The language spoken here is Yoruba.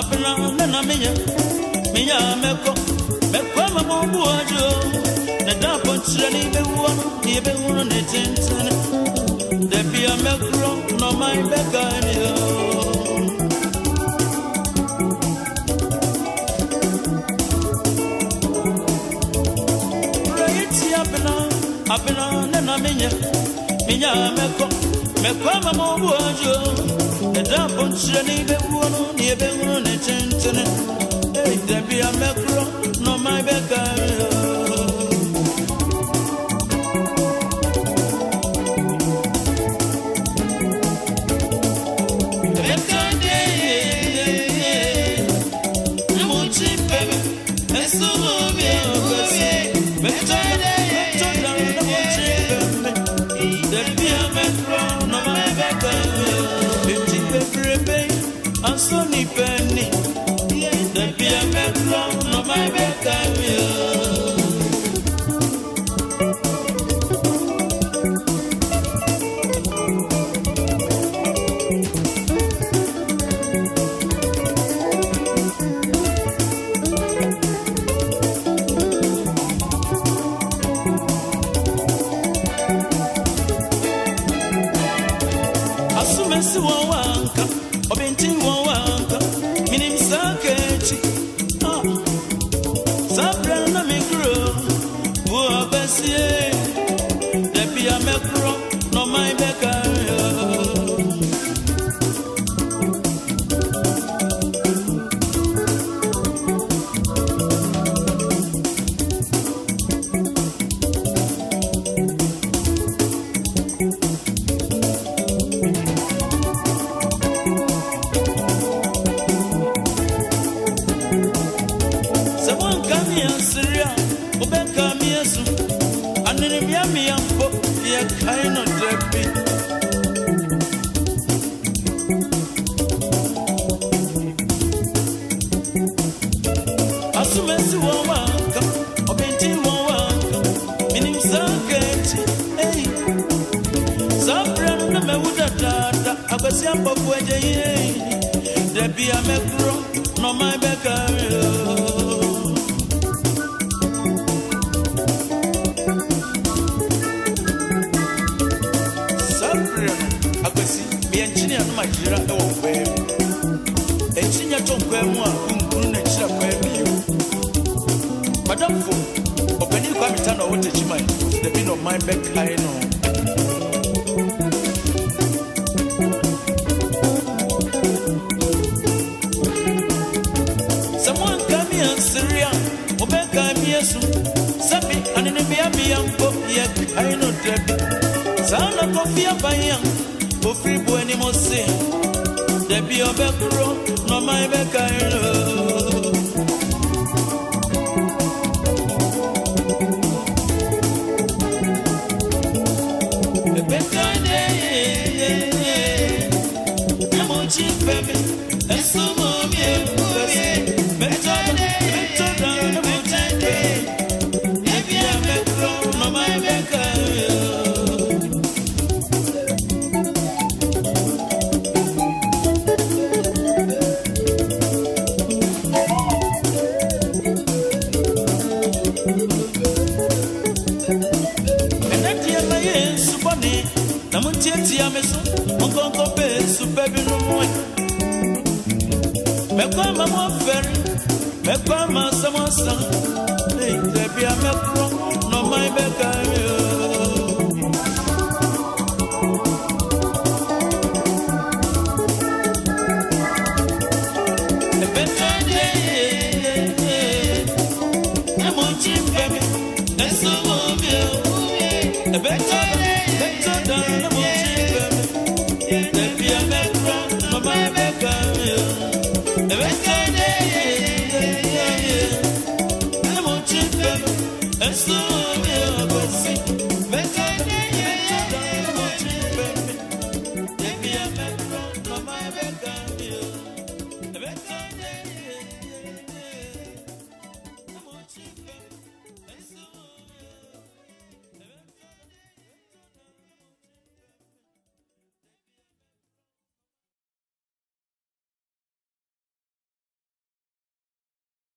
apna nana miya miya meko meko ma mo buajo na da ko tsrani ne tintin de bia mekro no mai be ganio Apna nana miya miya meko mekwama mu obuwanjo edambo nkyerɛ ne ibɛwuo no ne yɛbɛhunu ne kyentene ɛdabi amɛkorɔ osumesi wɔn wa nka ɔbɛnti wa nka minim saa ah. kɛkyi saa na mikro, wo ɔbɛsie. wobɛka me asu aneremia mea no da bi asomasi wɔ wanka ɔbɛnti wɔ wanka menim no mawu dadaada akwasi abɔfo agya yei dabi oh. a mɛkorɔ na wɔ kwae mu ɛkyi nyɛ a nkunu na kyerɛ kwae mu me ansere a mobɛka me me anenemeamea mpo yɛkae no dɛbi saa na kɔfi aban a ofiri bu anim se debi be kúrò mai ẹbẹ ka ẹrọ. ẹgbẹ́ka ẹdẹ yẹyẹ ẹmọ̀ọ́chí fẹ́mi ẹ̀sùn mọ́ mi ẹ̀kú yẹ mẹ́tọ́dọ̀ mẹ́tọ́dọ̀ meso nkonko pe supe bi no mu ɛ mɛkɔ ama mu afɛri mɛkɔ ama a mɛkorɔ